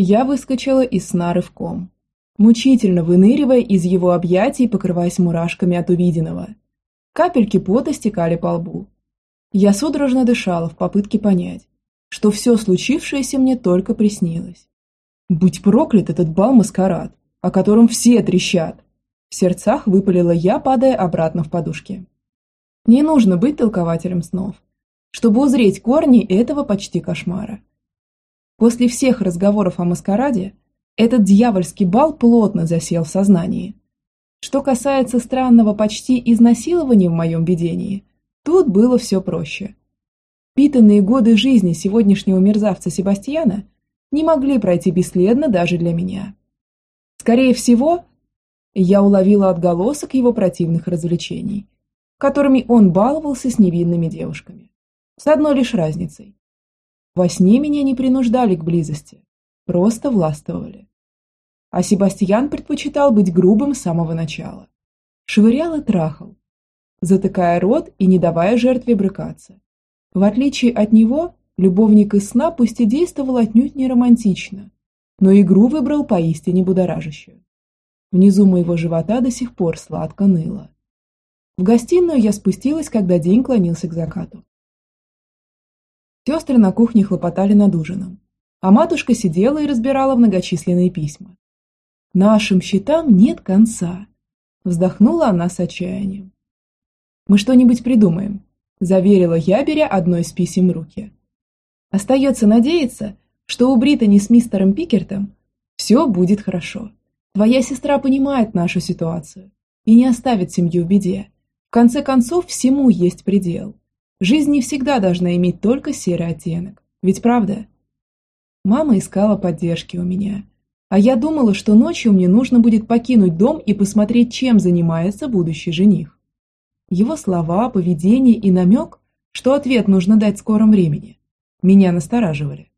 Я выскочила из сна рывком, мучительно выныривая из его объятий покрываясь мурашками от увиденного. Капельки пота стекали по лбу. Я судорожно дышала в попытке понять, что все случившееся мне только приснилось. Будь проклят этот бал-маскарад, о котором все трещат. В сердцах выпалила я, падая обратно в подушки. Не нужно быть толкователем снов, чтобы узреть корни этого почти кошмара. После всех разговоров о маскараде, этот дьявольский бал плотно засел в сознании. Что касается странного почти изнасилования в моем видении, тут было все проще. Питанные годы жизни сегодняшнего мерзавца Себастьяна не могли пройти бесследно даже для меня. Скорее всего, я уловила отголосок его противных развлечений, которыми он баловался с невинными девушками. С одной лишь разницей. Во сне меня не принуждали к близости, просто властвовали. А Себастьян предпочитал быть грубым с самого начала. Швырял и трахал, затыкая рот и не давая жертве брыкаться. В отличие от него, любовник из сна пусть и действовал отнюдь не романтично, но игру выбрал поистине будоражащую. Внизу моего живота до сих пор сладко ныло. В гостиную я спустилась, когда день клонился к закату. Сестры на кухне хлопотали над ужином, а матушка сидела и разбирала многочисленные письма. «Нашим счетам нет конца», – вздохнула она с отчаянием. «Мы что-нибудь придумаем», – заверила я, беря одно из писем в руки. «Остается надеяться, что у Британи с мистером Пикертом все будет хорошо. Твоя сестра понимает нашу ситуацию и не оставит семью в беде. В конце концов, всему есть предел. Жизнь не всегда должна иметь только серый оттенок. Ведь правда? Мама искала поддержки у меня. А я думала, что ночью мне нужно будет покинуть дом и посмотреть, чем занимается будущий жених. Его слова, поведение и намек, что ответ нужно дать в скором времени, меня настораживали.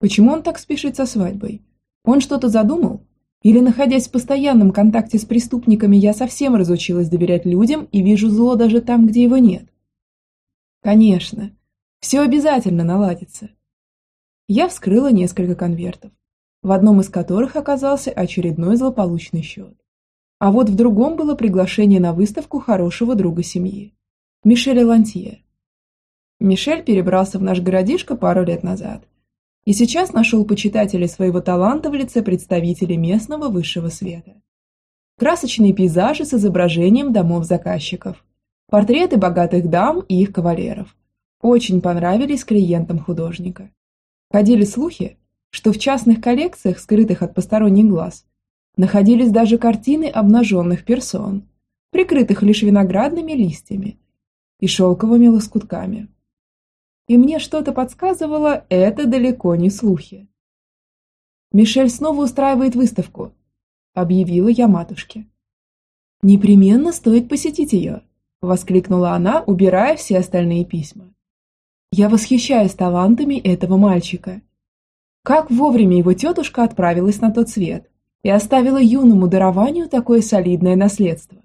Почему он так спешит со свадьбой? Он что-то задумал? Или, находясь в постоянном контакте с преступниками, я совсем разучилась доверять людям и вижу зло даже там, где его нет? Конечно, все обязательно наладится. Я вскрыла несколько конвертов, в одном из которых оказался очередной злополучный счет. А вот в другом было приглашение на выставку хорошего друга семьи, Мишеля Лантье. Мишель перебрался в наш городишко пару лет назад и сейчас нашел почитателей своего таланта в лице представителей местного высшего света. Красочные пейзажи с изображением домов заказчиков, Портреты богатых дам и их кавалеров очень понравились клиентам художника. Ходили слухи, что в частных коллекциях, скрытых от посторонних глаз, находились даже картины обнаженных персон, прикрытых лишь виноградными листьями и шелковыми лоскутками. И мне что-то подсказывало, это далеко не слухи. «Мишель снова устраивает выставку», – объявила я матушке. «Непременно стоит посетить ее», – воскликнула она, убирая все остальные письма. «Я восхищаюсь талантами этого мальчика. Как вовремя его тетушка отправилась на тот свет и оставила юному дарованию такое солидное наследство.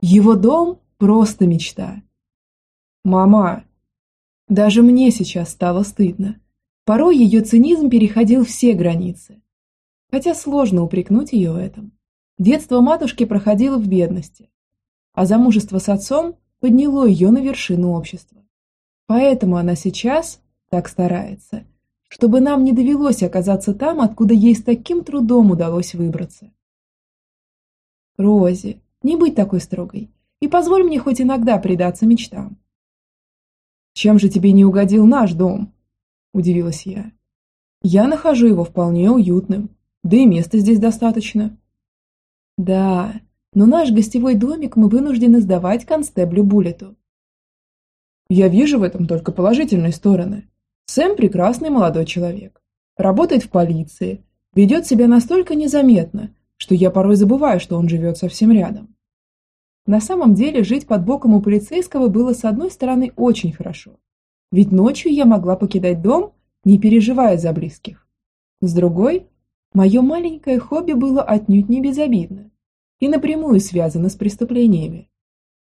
Его дом – просто мечта». «Мама!» Даже мне сейчас стало стыдно. Порой ее цинизм переходил все границы. Хотя сложно упрекнуть ее в этом. Детство матушки проходило в бедности, а замужество с отцом подняло ее на вершину общества. Поэтому она сейчас так старается, чтобы нам не довелось оказаться там, откуда ей с таким трудом удалось выбраться. Рози, не будь такой строгой, и позволь мне хоть иногда предаться мечтам. Чем же тебе не угодил наш дом? Удивилась я. Я нахожу его вполне уютным, да и места здесь достаточно. Да, но наш гостевой домик мы вынуждены сдавать констеблю Буллету. Я вижу в этом только положительные стороны. Сэм прекрасный молодой человек. Работает в полиции, ведет себя настолько незаметно, что я порой забываю, что он живет совсем рядом. На самом деле жить под боком у полицейского было с одной стороны очень хорошо, ведь ночью я могла покидать дом, не переживая за близких. С другой, мое маленькое хобби было отнюдь не безобидно и напрямую связано с преступлениями,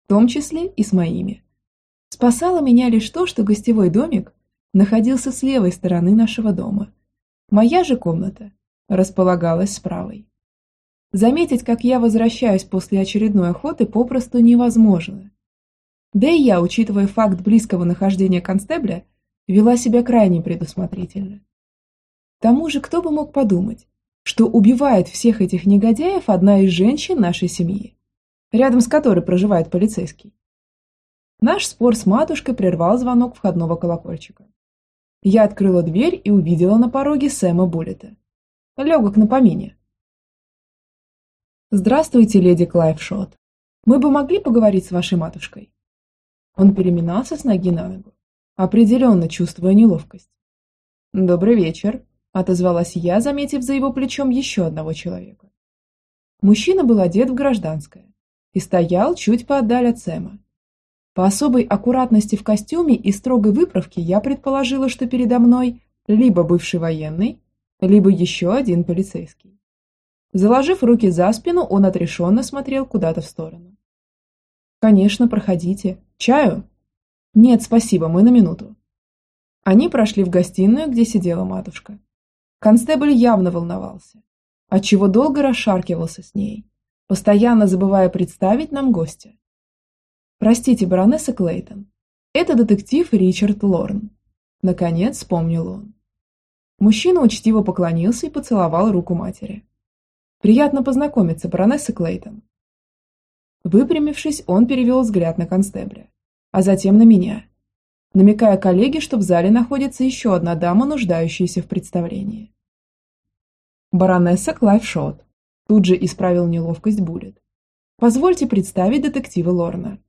в том числе и с моими. Спасало меня лишь то, что гостевой домик находился с левой стороны нашего дома. Моя же комната располагалась с правой. Заметить, как я возвращаюсь после очередной охоты, попросту невозможно. Да и я, учитывая факт близкого нахождения констебля, вела себя крайне предусмотрительно. К тому же, кто бы мог подумать, что убивает всех этих негодяев одна из женщин нашей семьи, рядом с которой проживает полицейский. Наш спор с матушкой прервал звонок входного колокольчика. Я открыла дверь и увидела на пороге Сэма Буллета. Легок на помине. «Здравствуйте, леди Клайфшот. Мы бы могли поговорить с вашей матушкой?» Он переминался с ноги на ногу, определенно чувствуя неловкость. «Добрый вечер», – отозвалась я, заметив за его плечом еще одного человека. Мужчина был одет в гражданское и стоял чуть поотдаль от Сэма. По особой аккуратности в костюме и строгой выправке я предположила, что передо мной либо бывший военный, либо еще один полицейский. Заложив руки за спину, он отрешенно смотрел куда-то в сторону. «Конечно, проходите. Чаю?» «Нет, спасибо, мы на минуту». Они прошли в гостиную, где сидела матушка. Констебль явно волновался, отчего долго расшаркивался с ней, постоянно забывая представить нам гостя. «Простите, баронесса Клейтон, это детектив Ричард Лорн», – наконец вспомнил он. Мужчина учтиво поклонился и поцеловал руку матери. Приятно познакомиться, баронесса Клейтон. Выпрямившись, он перевел взгляд на констебля, а затем на меня, намекая коллеге, что в зале находится еще одна дама, нуждающаяся в представлении. Баронесса Клайфшот тут же исправил неловкость Буллет. Позвольте представить детектива Лорна.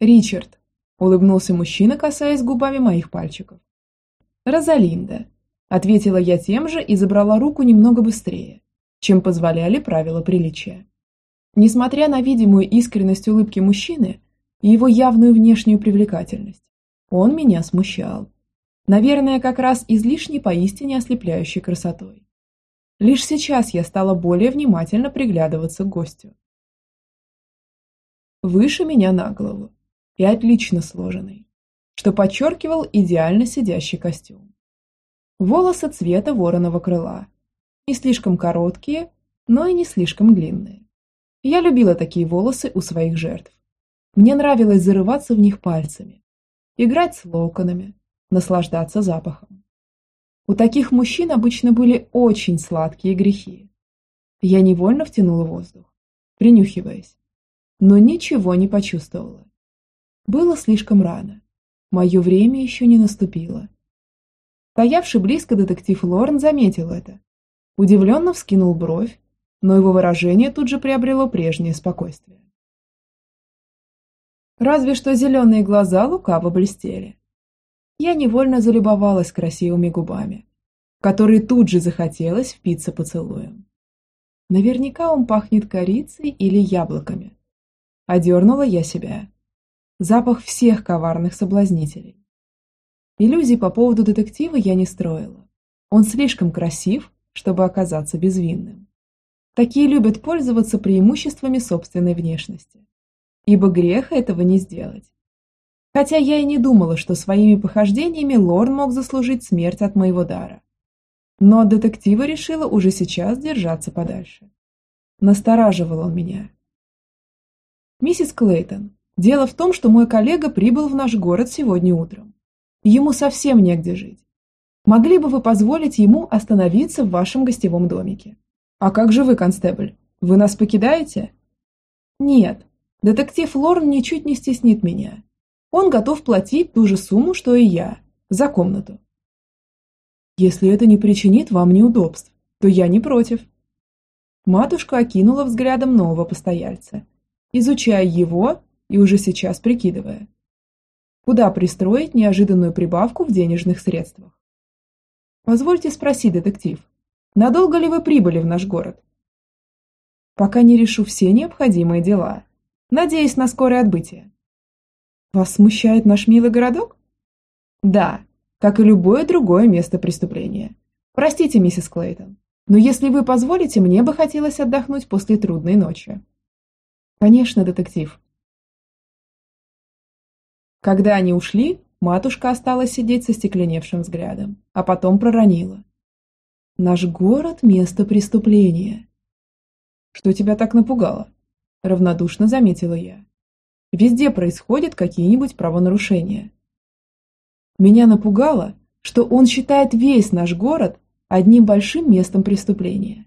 Ричард, улыбнулся мужчина, касаясь губами моих пальчиков. Розалинда, ответила я тем же и забрала руку немного быстрее, чем позволяли правила приличия. Несмотря на видимую искренность улыбки мужчины и его явную внешнюю привлекательность, он меня смущал. Наверное, как раз излишней поистине ослепляющей красотой. Лишь сейчас я стала более внимательно приглядываться к гостю. Выше меня на голову и отлично сложенный, что подчеркивал идеально сидящий костюм. Волосы цвета вороного крыла, не слишком короткие, но и не слишком длинные. Я любила такие волосы у своих жертв. Мне нравилось зарываться в них пальцами, играть с локонами, наслаждаться запахом. У таких мужчин обычно были очень сладкие грехи. Я невольно втянула воздух, принюхиваясь, но ничего не почувствовала. Было слишком рано. Мое время еще не наступило. Стоявший близко детектив Лорен заметил это Удивленно вскинул бровь, но его выражение тут же приобрело прежнее спокойствие. Разве что зеленые глаза лукаво блестели. Я невольно залюбовалась красивыми губами, которые тут же захотелось впиться поцелуем. Наверняка он пахнет корицей или яблоками. Одернула я себя. Запах всех коварных соблазнителей. Иллюзий по поводу детектива я не строила. Он слишком красив чтобы оказаться безвинным. Такие любят пользоваться преимуществами собственной внешности. Ибо грех этого не сделать. Хотя я и не думала, что своими похождениями Лорн мог заслужить смерть от моего дара. Но от детектива решила уже сейчас держаться подальше. Настораживал он меня. «Миссис Клейтон, дело в том, что мой коллега прибыл в наш город сегодня утром. Ему совсем негде жить. Могли бы вы позволить ему остановиться в вашем гостевом домике? А как же вы, констебль? Вы нас покидаете? Нет. Детектив Лорн ничуть не стеснит меня. Он готов платить ту же сумму, что и я, за комнату. Если это не причинит вам неудобств, то я не против. Матушка окинула взглядом нового постояльца, изучая его и уже сейчас прикидывая, куда пристроить неожиданную прибавку в денежных средствах. Позвольте спросить, детектив, надолго ли вы прибыли в наш город? Пока не решу все необходимые дела. Надеюсь на скорое отбытие. Вас смущает наш милый городок? Да, как и любое другое место преступления. Простите, миссис Клейтон, но если вы позволите, мне бы хотелось отдохнуть после трудной ночи. Конечно, детектив. Когда они ушли, Матушка осталась сидеть со стекленевшим взглядом, а потом проронила. Наш город – место преступления. Что тебя так напугало? Равнодушно заметила я. Везде происходят какие-нибудь правонарушения. Меня напугало, что он считает весь наш город одним большим местом преступления.